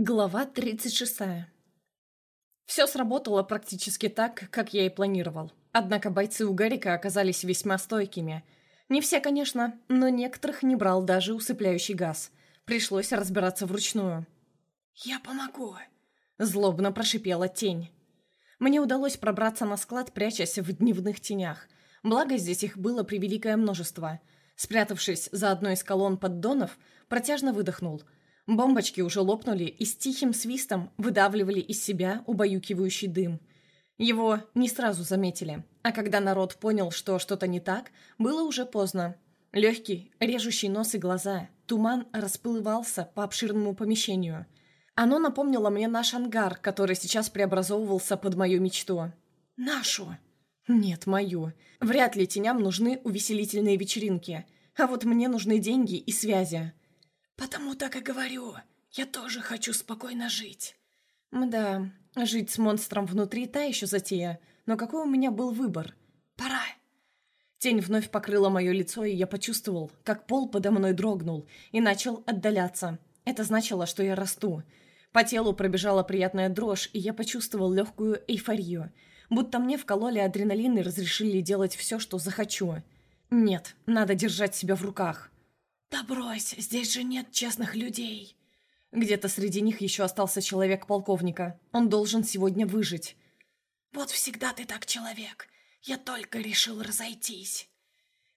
Глава 36. Все сработало практически так, как я и планировал. Однако бойцы у Гарика оказались весьма стойкими. Не все, конечно, но некоторых не брал даже усыпляющий газ. Пришлось разбираться вручную. «Я помогу», — злобно прошипела тень. Мне удалось пробраться на склад, прячась в дневных тенях. Благо, здесь их было превеликое множество. Спрятавшись за одной из колонн поддонов, протяжно выдохнул — Бомбочки уже лопнули и с тихим свистом выдавливали из себя убаюкивающий дым. Его не сразу заметили, а когда народ понял, что что-то не так, было уже поздно. Легкий, режущий нос и глаза, туман расплывался по обширному помещению. Оно напомнило мне наш ангар, который сейчас преобразовывался под мою мечту. «Нашу!» «Нет, мою. Вряд ли теням нужны увеселительные вечеринки. А вот мне нужны деньги и связи». «Потому так и говорю. Я тоже хочу спокойно жить». «Мда, жить с монстром внутри та еще затея. Но какой у меня был выбор?» «Пора». Тень вновь покрыла мое лицо, и я почувствовал, как пол подо мной дрогнул и начал отдаляться. Это значило, что я расту. По телу пробежала приятная дрожь, и я почувствовал легкую эйфорию. Будто мне вкололи адреналин и разрешили делать все, что захочу. Нет, надо держать себя в руках. «Да брось, здесь же нет честных людей!» Где-то среди них еще остался человек полковника. Он должен сегодня выжить. «Вот всегда ты так человек. Я только решил разойтись».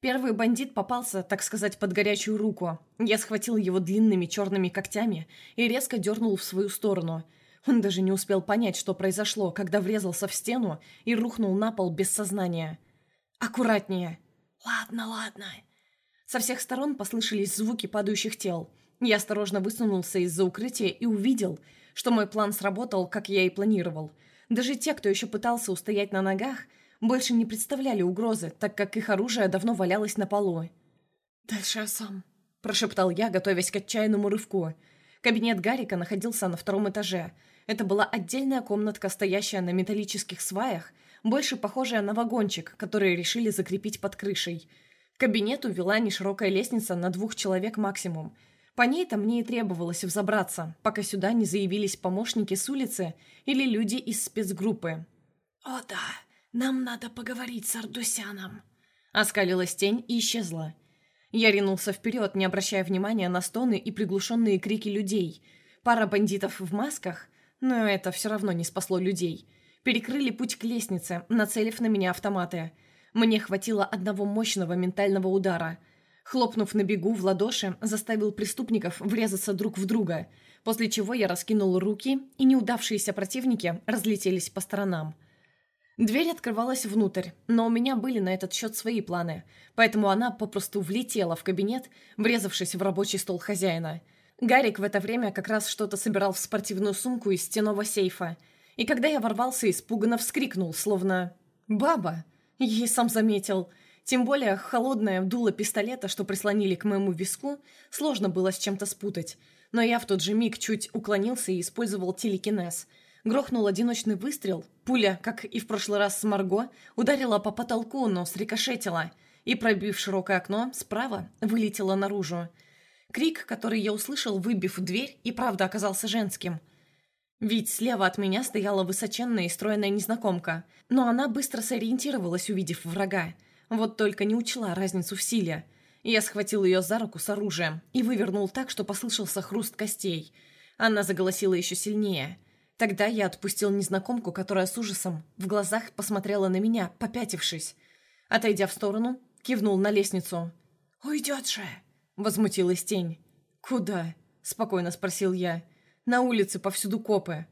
Первый бандит попался, так сказать, под горячую руку. Я схватил его длинными черными когтями и резко дернул в свою сторону. Он даже не успел понять, что произошло, когда врезался в стену и рухнул на пол без сознания. «Аккуратнее!» «Ладно, ладно. Со всех сторон послышались звуки падающих тел. Я осторожно высунулся из-за укрытия и увидел, что мой план сработал, как я и планировал. Даже те, кто еще пытался устоять на ногах, больше не представляли угрозы, так как их оружие давно валялось на полу. «Дальше я сам», – прошептал я, готовясь к отчаянному рывку. Кабинет Гарика находился на втором этаже. Это была отдельная комнатка, стоящая на металлических сваях, больше похожая на вагончик, который решили закрепить под крышей – к кабинету вела неширокая лестница на двух человек максимум. По ней-то мне и требовалось взобраться, пока сюда не заявились помощники с улицы или люди из спецгруппы. «О да, нам надо поговорить с Ардусяном», — оскалилась тень и исчезла. Я ринулся вперед, не обращая внимания на стоны и приглушенные крики людей. Пара бандитов в масках, но это все равно не спасло людей. Перекрыли путь к лестнице, нацелив на меня автоматы — мне хватило одного мощного ментального удара. Хлопнув на бегу в ладоши, заставил преступников врезаться друг в друга, после чего я раскинул руки, и неудавшиеся противники разлетелись по сторонам. Дверь открывалась внутрь, но у меня были на этот счет свои планы, поэтому она попросту влетела в кабинет, врезавшись в рабочий стол хозяина. Гарик в это время как раз что-то собирал в спортивную сумку из стенового сейфа, и когда я ворвался, испуганно вскрикнул, словно «Баба!» Я и сам заметил. Тем более холодное дуло пистолета, что прислонили к моему виску, сложно было с чем-то спутать. Но я в тот же миг чуть уклонился и использовал телекинез. Грохнул одиночный выстрел. Пуля, как и в прошлый раз с Марго, ударила по потолку, но срикошетила. И, пробив широкое окно, справа вылетела наружу. Крик, который я услышал, выбив дверь, и правда оказался женским – ведь слева от меня стояла высоченная и стройная незнакомка, но она быстро сориентировалась, увидев врага. Вот только не учла разницу в силе. Я схватил ее за руку с оружием и вывернул так, что послышался хруст костей. Она заголосила еще сильнее. Тогда я отпустил незнакомку, которая с ужасом в глазах посмотрела на меня, попятившись. Отойдя в сторону, кивнул на лестницу. «Уйдет же!» — возмутилась тень. «Куда?» — спокойно спросил я. На улице повсюду копы.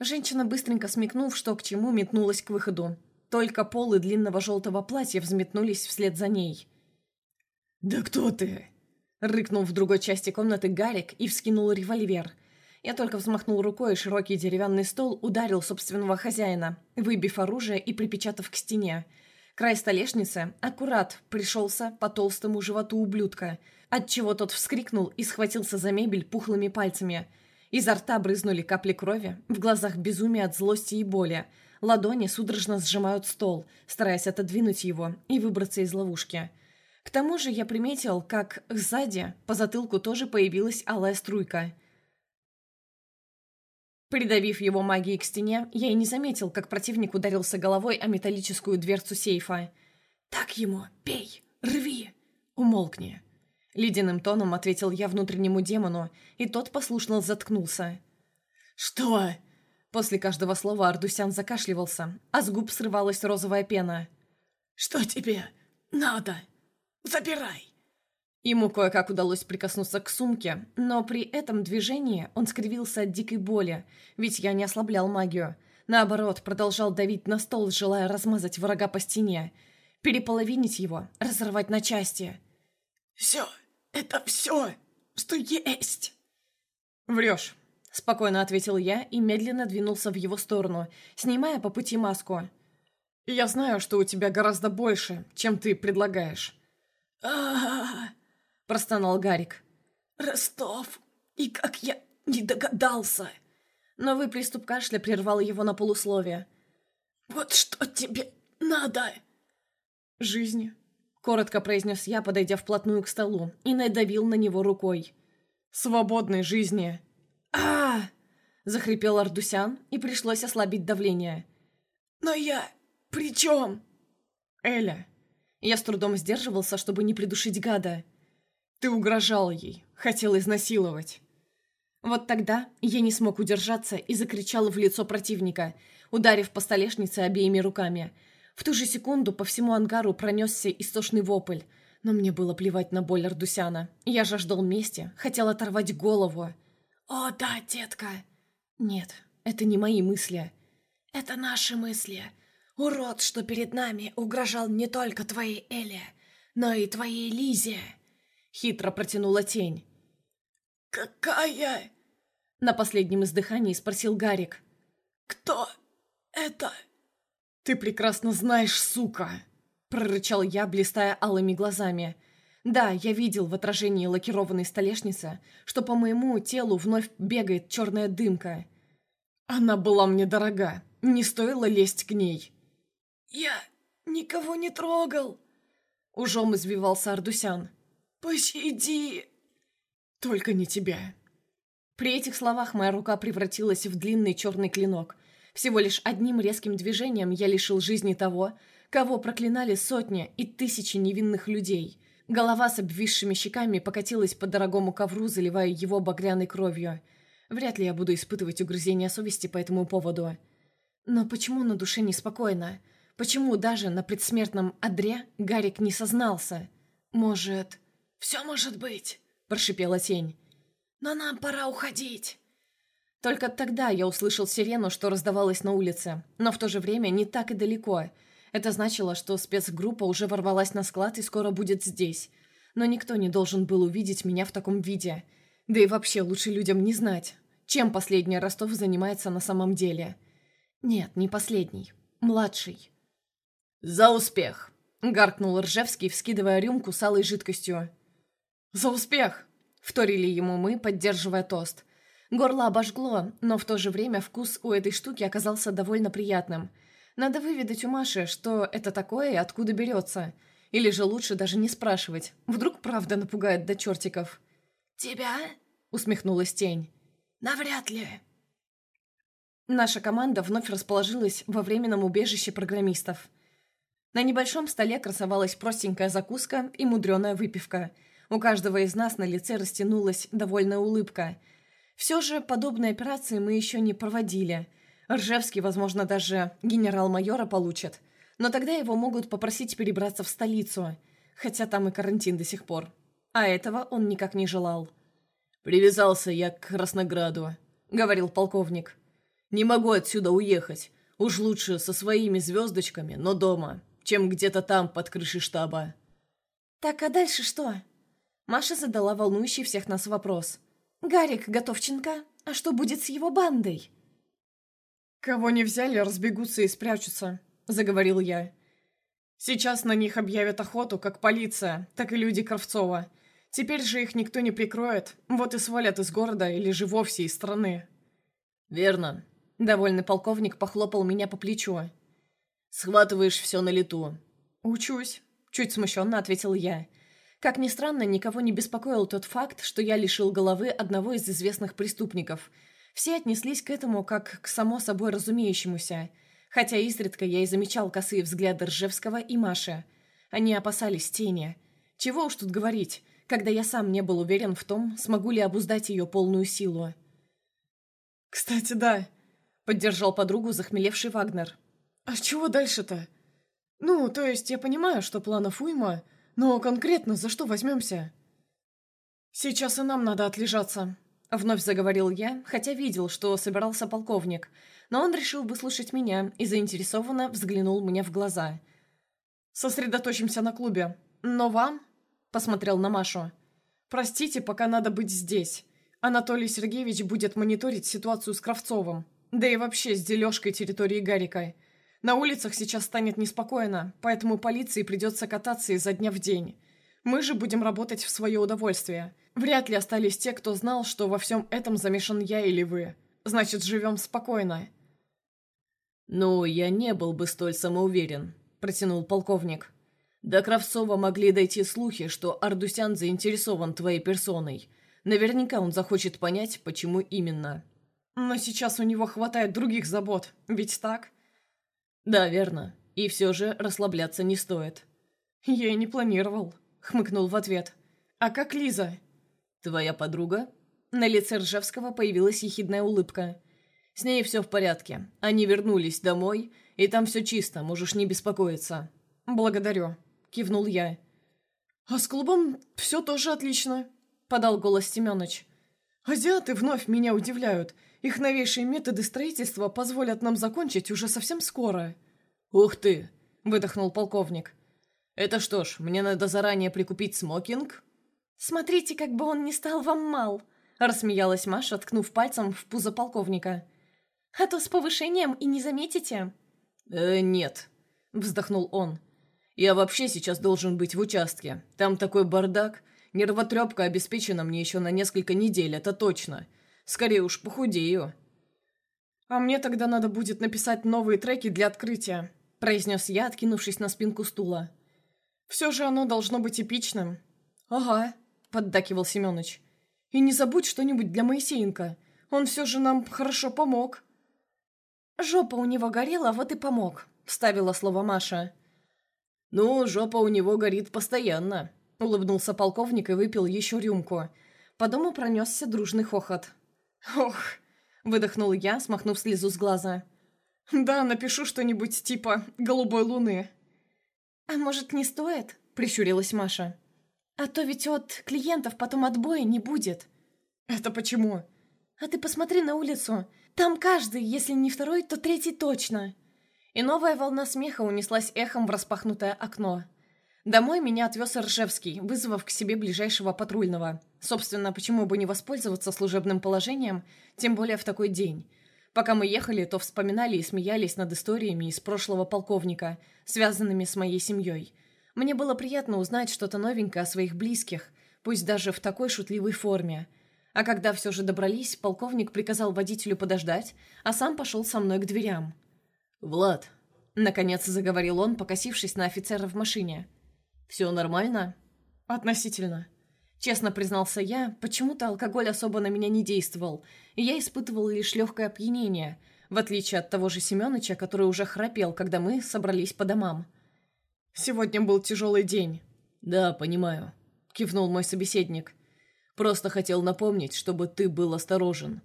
Женщина, быстренько смекнув, что к чему, метнулась к выходу. Только полы длинного желтого платья взметнулись вслед за ней. «Да кто ты?» Рыкнул в другой части комнаты Гарик и вскинул револьвер. Я только взмахнул рукой, и широкий деревянный стол ударил собственного хозяина, выбив оружие и припечатав к стене. Край столешницы аккурат пришелся по толстому животу ублюдка, отчего тот вскрикнул и схватился за мебель пухлыми пальцами – Изо рта брызнули капли крови, в глазах безумие от злости и боли. Ладони судорожно сжимают стол, стараясь отодвинуть его и выбраться из ловушки. К тому же я приметил, как сзади, по затылку тоже появилась алая струйка. Придавив его магией к стене, я и не заметил, как противник ударился головой о металлическую дверцу сейфа. «Так ему, пей, рви!» «Умолкни!» Ледяным тоном ответил я внутреннему демону, и тот послушно заткнулся. «Что?» После каждого слова Ардусян закашливался, а с губ срывалась розовая пена. «Что тебе надо? Забирай!» Ему кое-как удалось прикоснуться к сумке, но при этом движении он скривился от дикой боли, ведь я не ослаблял магию. Наоборот, продолжал давить на стол, желая размазать врага по стене, переполовинить его, разорвать на части. «Все, это все, что есть!» «Врешь», — спокойно ответил я и медленно двинулся в его сторону, снимая по пути маску. «Я знаю, что у тебя гораздо больше, чем ты предлагаешь». «А-а-а!» простонал Гарик. «Ростов! И как я не догадался!» Новый приступ кашля прервал его на полусловие. «Вот что тебе надо!» «Жизнь», — коротко произнес я, подойдя вплотную к столу, и надавил на него рукой. «Свободной жизни!» а, захрипел Ардусян, и пришлось ослабить давление. «Но я... при чем?» «Эля». Я с трудом сдерживался, чтобы не придушить гада. Ты угрожал ей, хотел изнасиловать. Вот тогда я не смог удержаться и закричал в лицо противника, ударив по столешнице обеими руками. В ту же секунду по всему ангару пронесся истошный вопль, но мне было плевать на боль Ардусяна. Я жаждал мести, хотел оторвать голову. «О, да, детка!» «Нет, это не мои мысли». «Это наши мысли. Урод, что перед нами, угрожал не только твоей Эле, но и твоей Лизе». Хитро протянула тень. «Какая?» На последнем издыхании спросил Гарик. «Кто это?» «Ты прекрасно знаешь, сука!» Прорычал я, блистая алыми глазами. Да, я видел в отражении лакированной столешницы, что по моему телу вновь бегает черная дымка. Она была мне дорога, не стоило лезть к ней. «Я никого не трогал!» Ужом извивался Ардусян. «Пощади!» «Только не тебя!» При этих словах моя рука превратилась в длинный черный клинок. Всего лишь одним резким движением я лишил жизни того, кого проклинали сотни и тысячи невинных людей. Голова с обвисшими щеками покатилась по дорогому ковру, заливая его багряной кровью. Вряд ли я буду испытывать угрызения совести по этому поводу. Но почему на душе неспокойно? Почему даже на предсмертном одре Гарик не сознался? Может... «Все может быть», — прошипела тень. «Но нам пора уходить». Только тогда я услышал сирену, что раздавалась на улице, но в то же время не так и далеко. Это значило, что спецгруппа уже ворвалась на склад и скоро будет здесь. Но никто не должен был увидеть меня в таком виде. Да и вообще лучше людям не знать, чем последний Ростов занимается на самом деле. Нет, не последний. Младший. «За успех!» — гаркнул Ржевский, вскидывая рюмку с алой жидкостью. «За успех!» — вторили ему мы, поддерживая тост. Горло обожгло, но в то же время вкус у этой штуки оказался довольно приятным. Надо выведать у Маши, что это такое и откуда берется. Или же лучше даже не спрашивать. Вдруг правда напугает до чертиков. «Тебя?» — усмехнулась тень. «Навряд ли». Наша команда вновь расположилась во временном убежище программистов. На небольшом столе красовалась простенькая закуска и мудреная выпивка — у каждого из нас на лице растянулась довольная улыбка. Все же подобные операции мы еще не проводили. Ржевский, возможно, даже генерал-майора получит. Но тогда его могут попросить перебраться в столицу, хотя там и карантин до сих пор. А этого он никак не желал. «Привязался я к Краснограду», — говорил полковник. «Не могу отсюда уехать. Уж лучше со своими звездочками, но дома, чем где-то там под крышей штаба». «Так, а дальше что?» Маша задала волнующий всех нас вопрос. «Гарик Готовченко, а что будет с его бандой?» «Кого не взяли, разбегутся и спрячутся», — заговорил я. «Сейчас на них объявят охоту, как полиция, так и люди Кравцова. Теперь же их никто не прикроет, вот и свалят из города или же вовсе из страны». «Верно», — довольный полковник похлопал меня по плечу. «Схватываешь все на лету». «Учусь», — чуть смущенно ответил я. Как ни странно, никого не беспокоил тот факт, что я лишил головы одного из известных преступников. Все отнеслись к этому как к само собой разумеющемуся, хотя изредка я и замечал косые взгляды Ржевского и Маши. Они опасались тени. Чего уж тут говорить, когда я сам не был уверен в том, смогу ли обуздать ее полную силу. «Кстати, да», — поддержал подругу захмелевший Вагнер. «А чего дальше-то? Ну, то есть я понимаю, что планов уйма, но конкретно за что возьмемся?» «Сейчас и нам надо отлежаться», — вновь заговорил я, хотя видел, что собирался полковник, но он решил выслушать меня и заинтересованно взглянул мне в глаза. «Сосредоточимся на клубе. Но вам...» — посмотрел на Машу. «Простите, пока надо быть здесь. Анатолий Сергеевич будет мониторить ситуацию с Кравцовым, да и вообще с дележкой территории Гарика. На улицах сейчас станет неспокойно, поэтому полиции придется кататься изо дня в день. Мы же будем работать в свое удовольствие. Вряд ли остались те, кто знал, что во всем этом замешан я или вы. Значит, живем спокойно». «Ну, я не был бы столь самоуверен», — протянул полковник. «До Кравцова могли дойти слухи, что Ардусян заинтересован твоей персоной. Наверняка он захочет понять, почему именно». «Но сейчас у него хватает других забот, ведь так?» «Да, верно. И все же расслабляться не стоит». «Я и не планировал», — хмыкнул в ответ. «А как Лиза?» «Твоя подруга?» На лице Ржевского появилась ехидная улыбка. «С ней все в порядке. Они вернулись домой, и там все чисто, можешь не беспокоиться». «Благодарю», — кивнул я. «А с клубом все тоже отлично», — подал голос Семёныч. «Азиаты вновь меня удивляют. Их новейшие методы строительства позволят нам закончить уже совсем скоро». «Ух ты!» — выдохнул полковник. «Это что ж, мне надо заранее прикупить смокинг?» «Смотрите, как бы он не стал вам мал!» — рассмеялась Маша, ткнув пальцем в пузо полковника. «А то с повышением и не заметите». «Э, нет», — вздохнул он. «Я вообще сейчас должен быть в участке. Там такой бардак. Нервотрепка обеспечена мне еще на несколько недель, это точно. Скорее уж похудею». «А мне тогда надо будет написать новые треки для открытия», — произнес я, откинувшись на спинку стула. «Все же оно должно быть эпичным». «Ага», — поддакивал Семёныч. «И не забудь что-нибудь для Моисеенко. Он все же нам хорошо помог». «Жопа у него горела, вот и помог», — вставила слово Маша. «Ну, жопа у него горит постоянно», — улыбнулся полковник и выпил еще рюмку. По дому пронесся дружный хохот. «Ох!» — выдохнул я, смахнув слезу с глаза. «Да, напишу что-нибудь типа «Голубой луны». «А может, не стоит?» — прищурилась Маша. А то ведь от клиентов потом отбоя не будет. Это почему? А ты посмотри на улицу. Там каждый, если не второй, то третий точно. И новая волна смеха унеслась эхом в распахнутое окно. Домой меня отвез Ржевский, вызвав к себе ближайшего патрульного. Собственно, почему бы не воспользоваться служебным положением, тем более в такой день. Пока мы ехали, то вспоминали и смеялись над историями из прошлого полковника, связанными с моей семьей. Мне было приятно узнать что-то новенькое о своих близких, пусть даже в такой шутливой форме. А когда все же добрались, полковник приказал водителю подождать, а сам пошел со мной к дверям. «Влад», — наконец заговорил он, покосившись на офицера в машине. «Все нормально?» «Относительно». Честно признался я, почему-то алкоголь особо на меня не действовал, и я испытывал лишь легкое опьянение, в отличие от того же Семёныча, который уже храпел, когда мы собрались по домам. Сегодня был тяжелый день». «Да, понимаю», — кивнул мой собеседник. «Просто хотел напомнить, чтобы ты был осторожен.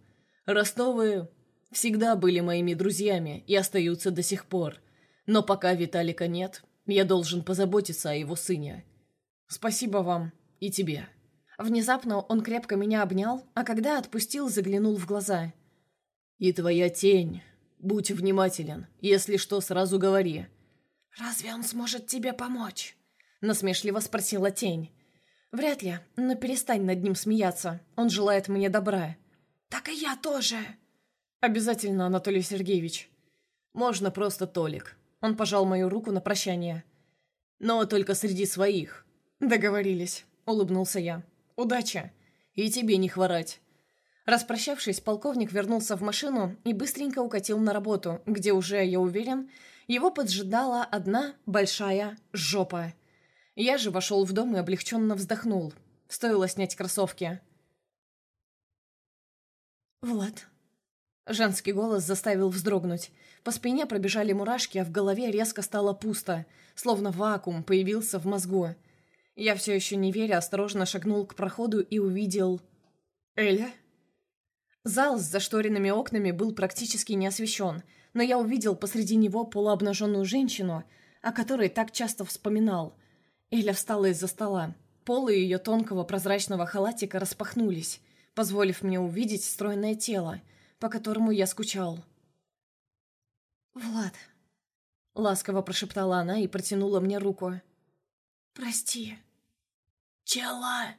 Ростовы всегда были моими друзьями и остаются до сих пор. Но пока Виталика нет, я должен позаботиться о его сыне. Спасибо вам и тебе». Внезапно он крепко меня обнял, а когда отпустил, заглянул в глаза. «И твоя тень. Будь внимателен. Если что, сразу говори. «Разве он сможет тебе помочь?» Насмешливо спросила тень. «Вряд ли, но перестань над ним смеяться. Он желает мне добра». «Так и я тоже». «Обязательно, Анатолий Сергеевич». «Можно просто Толик». Он пожал мою руку на прощание. «Но только среди своих». «Договорились», — улыбнулся я. «Удачи». «И тебе не хворать». Распрощавшись, полковник вернулся в машину и быстренько укатил на работу, где уже, я уверен, его поджидала одна большая жопа. Я же вошел в дом и облегченно вздохнул. Стоило снять кроссовки. «Влад, Женский голос заставил вздрогнуть. По спине пробежали мурашки, а в голове резко стало пусто, словно вакуум появился в мозгу. Я все еще не веря, осторожно шагнул к проходу и увидел... «Эля?» Зал с зашторенными окнами был практически не освещен, но я увидел посреди него полуобнаженную женщину, о которой так часто вспоминал. Эля встала из-за стола. Полы ее тонкого прозрачного халатика распахнулись, позволив мне увидеть стройное тело, по которому я скучал. «Влад», — ласково прошептала она и протянула мне руку. «Прости». «Чела!»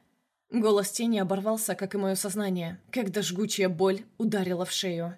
Голос тени оборвался, как и мое сознание, когда жгучая боль ударила в шею.